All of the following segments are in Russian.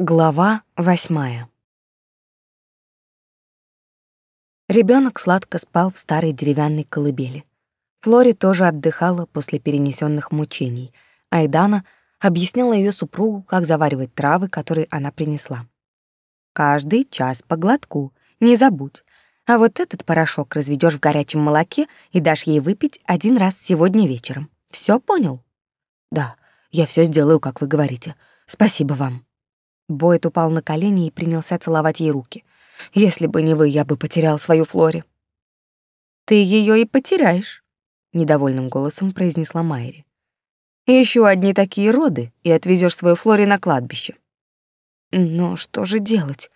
Глава восьмая. Ребенок сладко спал в старой деревянной колыбели. Флори тоже отдыхала после перенесенных мучений, а Эдана объясняла ее супругу, как заваривать травы, которые она принесла. «Каждый час по глотку, не забудь. А вот этот порошок разведешь в горячем молоке и дашь ей выпить один раз сегодня вечером. Все понял?» «Да, я все сделаю, как вы говорите. Спасибо вам». Бойд упал на колени и принялся целовать ей руки. «Если бы не вы, я бы потерял свою Флори». «Ты ее и потеряешь», — недовольным голосом произнесла Майри. Еще одни такие роды, и отвезешь свою Флори на кладбище». «Но что же делать?»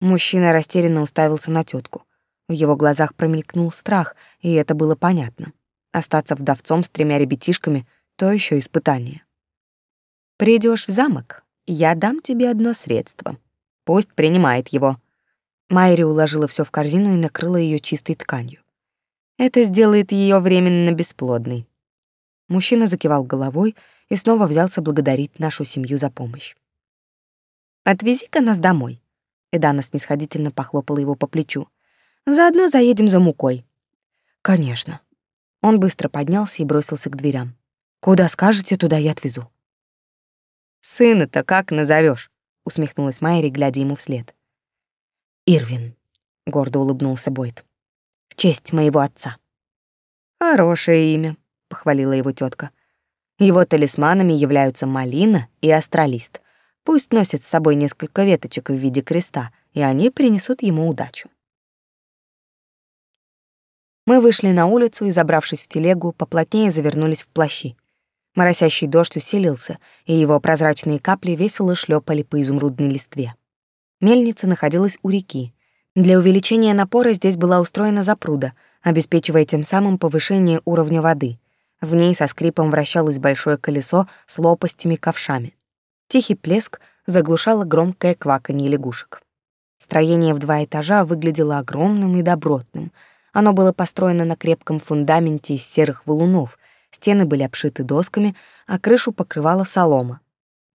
Мужчина растерянно уставился на тетку. В его глазах промелькнул страх, и это было понятно. Остаться вдовцом с тремя ребятишками — то еще испытание. Придешь в замок, я дам тебе одно средство. Пусть принимает его. Майри уложила все в корзину и накрыла ее чистой тканью. Это сделает ее временно бесплодной. Мужчина закивал головой и снова взялся благодарить нашу семью за помощь. «Отвези-ка нас домой», — Эдана снисходительно похлопала его по плечу. «Заодно заедем за мукой». «Конечно». Он быстро поднялся и бросился к дверям. «Куда скажете, туда я отвезу». «Сына-то как назовешь? усмехнулась Майри, глядя ему вслед. «Ирвин», — гордо улыбнулся Бойд, — «в честь моего отца». «Хорошее имя», — похвалила его тетка. «Его талисманами являются малина и астралист. Пусть носит с собой несколько веточек в виде креста, и они принесут ему удачу». Мы вышли на улицу и, забравшись в телегу, поплотнее завернулись в плащи. Моросящий дождь усилился, и его прозрачные капли весело шлепали по изумрудной листве. Мельница находилась у реки. Для увеличения напора здесь была устроена запруда, обеспечивая тем самым повышение уровня воды. В ней со скрипом вращалось большое колесо с лопастями-ковшами. Тихий плеск заглушало громкое кваканье лягушек. Строение в два этажа выглядело огромным и добротным. Оно было построено на крепком фундаменте из серых валунов, Стены были обшиты досками, а крышу покрывала солома.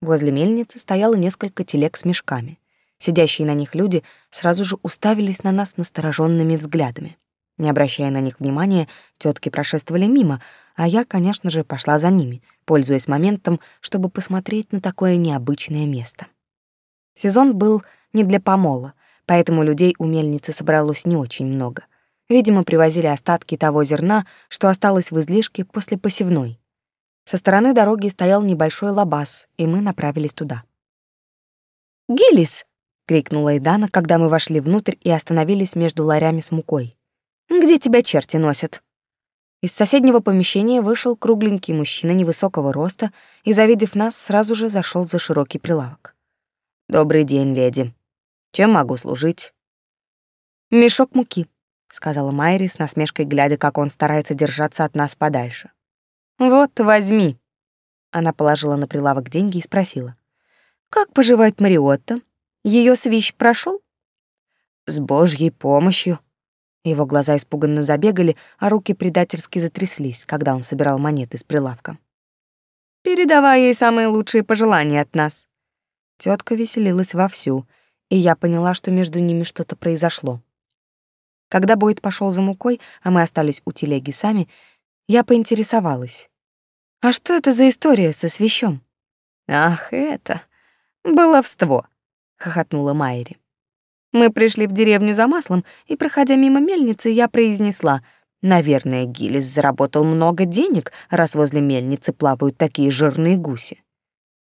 Возле мельницы стояло несколько телег с мешками. Сидящие на них люди сразу же уставились на нас настороженными взглядами. Не обращая на них внимания, тетки прошествовали мимо, а я, конечно же, пошла за ними, пользуясь моментом, чтобы посмотреть на такое необычное место. Сезон был не для помола, поэтому людей у мельницы собралось не очень много — Видимо, привозили остатки того зерна, что осталось в излишке после посевной. Со стороны дороги стоял небольшой лабаз, и мы направились туда. «Гиллис!» — крикнула Эдана, когда мы вошли внутрь и остановились между ларями с мукой. «Где тебя черти носят?» Из соседнего помещения вышел кругленький мужчина невысокого роста и, завидев нас, сразу же зашел за широкий прилавок. «Добрый день, леди. Чем могу служить?» «Мешок муки», сказала Майри с насмешкой, глядя, как он старается держаться от нас подальше. Вот, возьми. Она положила на прилавок деньги и спросила: "Как поживает Мариотта? Ее свищ прошел? С Божьей помощью. Его глаза испуганно забегали, а руки предательски затряслись, когда он собирал монеты с прилавка. Передавай ей самые лучшие пожелания от нас. Тетка веселилась вовсю, и я поняла, что между ними что-то произошло. Когда Бойд пошел за мукой, а мы остались у телеги сами, я поинтересовалась. «А что это за история со свящом?» «Ах, это... баловство!» — хохотнула Майри. «Мы пришли в деревню за маслом, и, проходя мимо мельницы, я произнесла, «Наверное, Гиллис заработал много денег, раз возле мельницы плавают такие жирные гуси».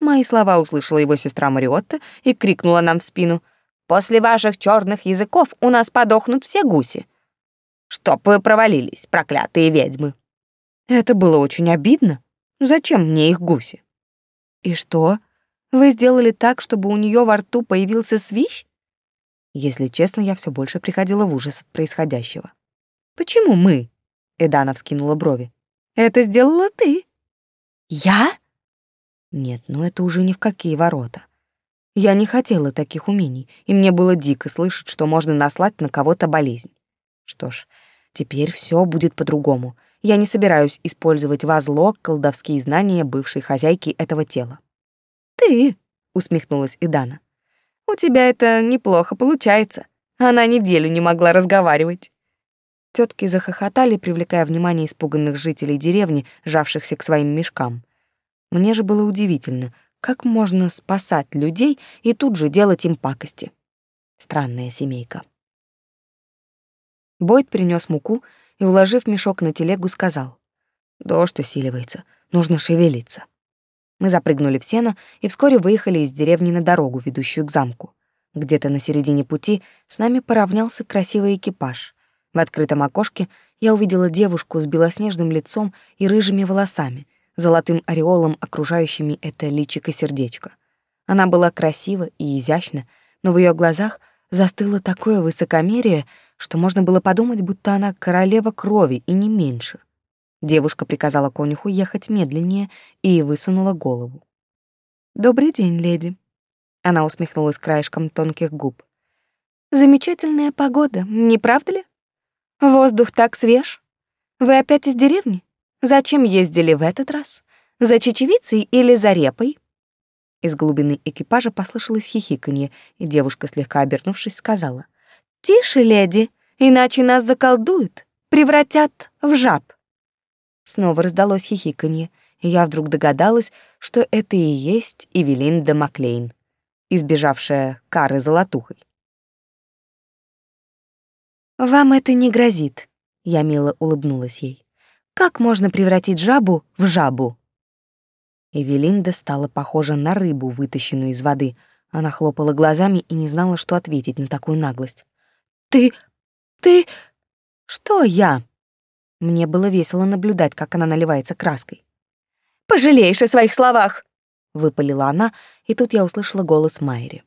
Мои слова услышала его сестра Мариотта и крикнула нам в спину, После ваших черных языков у нас подохнут все гуси. Чтоб вы провалились, проклятые ведьмы. Это было очень обидно. Зачем мне их гуси? И что? Вы сделали так, чтобы у нее во рту появился свищ? Если честно, я все больше приходила в ужас от происходящего. Почему мы? Эдана вскинула брови. Это сделала ты. Я? Нет, ну это уже ни в какие ворота. Я не хотела таких умений, и мне было дико слышать, что можно наслать на кого-то болезнь. Что ж, теперь все будет по-другому. Я не собираюсь использовать во зло колдовские знания бывшей хозяйки этого тела. Ты, — усмехнулась Идана. «У тебя это неплохо получается. Она неделю не могла разговаривать». Тетки захохотали, привлекая внимание испуганных жителей деревни, жавшихся к своим мешкам. Мне же было удивительно, как можно спасать людей и тут же делать им пакости. Странная семейка. Бойд принес муку и, уложив мешок на телегу, сказал. «Дождь усиливается, нужно шевелиться». Мы запрыгнули в сено и вскоре выехали из деревни на дорогу, ведущую к замку. Где-то на середине пути с нами поравнялся красивый экипаж. В открытом окошке я увидела девушку с белоснежным лицом и рыжими волосами, золотым ореолом, окружающими это личико-сердечко. Она была красива и изящна, но в ее глазах застыло такое высокомерие, что можно было подумать, будто она королева крови и не меньше. Девушка приказала конюху ехать медленнее и высунула голову. «Добрый день, леди». Она усмехнулась краешком тонких губ. «Замечательная погода, не правда ли?» Воздух так свеж. Вы опять из деревни? Зачем ездили в этот раз? За чечевицей или за репой? Из глубины экипажа послышалось хихиканье, и девушка, слегка обернувшись, сказала: "Тише, леди, иначе нас заколдуют, превратят в жаб". Снова раздалось хихиканье, и я вдруг догадалась, что это и есть Эвелинда Маклейн, избежавшая кары золотухой. «Вам это не грозит», — я мило улыбнулась ей. «Как можно превратить жабу в жабу?» Эвелинда стала похожа на рыбу, вытащенную из воды. Она хлопала глазами и не знала, что ответить на такую наглость. «Ты... ты... что я?» Мне было весело наблюдать, как она наливается краской. «Пожалеешь о своих словах!» — выпалила она, и тут я услышала голос Майри.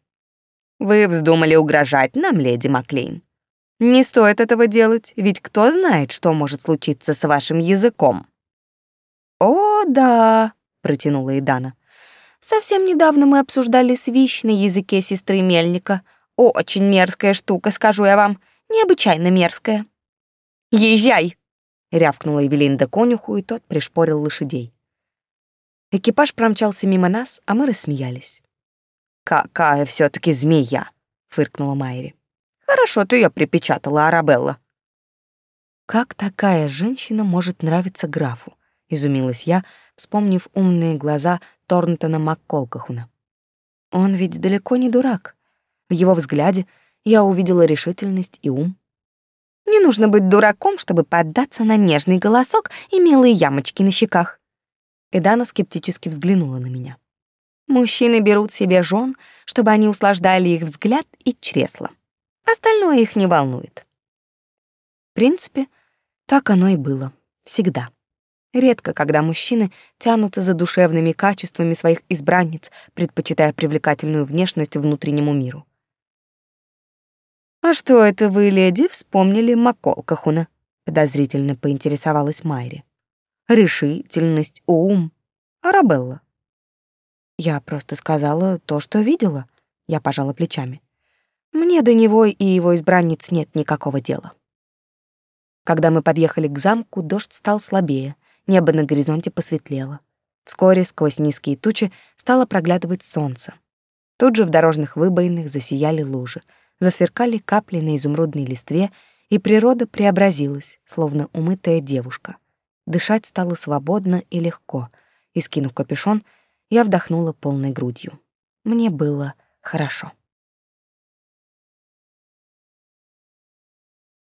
«Вы вздумали угрожать нам, леди Маклейн?» Не стоит этого делать, ведь кто знает, что может случиться с вашим языком. О, да, протянула Идана. Совсем недавно мы обсуждали свищ на языке сестры Мельника. Очень мерзкая штука, скажу я вам, необычайно мерзкая. Езжай, рявкнула Эвелинда конюху, и тот пришпорил лошадей. Экипаж промчался мимо нас, а мы рассмеялись. «Какая все таки змея!» — фыркнула Майри. Хорошо ты ее припечатала, Арабелла. Как такая женщина может нравиться графу? изумилась я, вспомнив умные глаза Торнтона Макколкахуна. Он ведь далеко не дурак. В его взгляде я увидела решительность и ум. Не нужно быть дураком, чтобы поддаться на нежный голосок и милые ямочки на щеках. Эдана скептически взглянула на меня. Мужчины берут себе жен, чтобы они услаждали их взгляд и чресло. Остальное их не волнует. В принципе, так оно и было. Всегда. Редко, когда мужчины тянутся за душевными качествами своих избранниц, предпочитая привлекательную внешность внутреннему миру. «А что это вы, леди, вспомнили Маколкахуна?» — подозрительно поинтересовалась Майри. «Решительность, ум. Арабелла». «Я просто сказала то, что видела», — я пожала плечами. Мне до него и его избранниц нет никакого дела. Когда мы подъехали к замку, дождь стал слабее, небо на горизонте посветлело. Вскоре сквозь низкие тучи стало проглядывать солнце. Тут же в дорожных выбоинах засияли лужи, засверкали капли на изумрудной листве, и природа преобразилась, словно умытая девушка. Дышать стало свободно и легко, и, скинув капюшон, я вдохнула полной грудью. Мне было хорошо.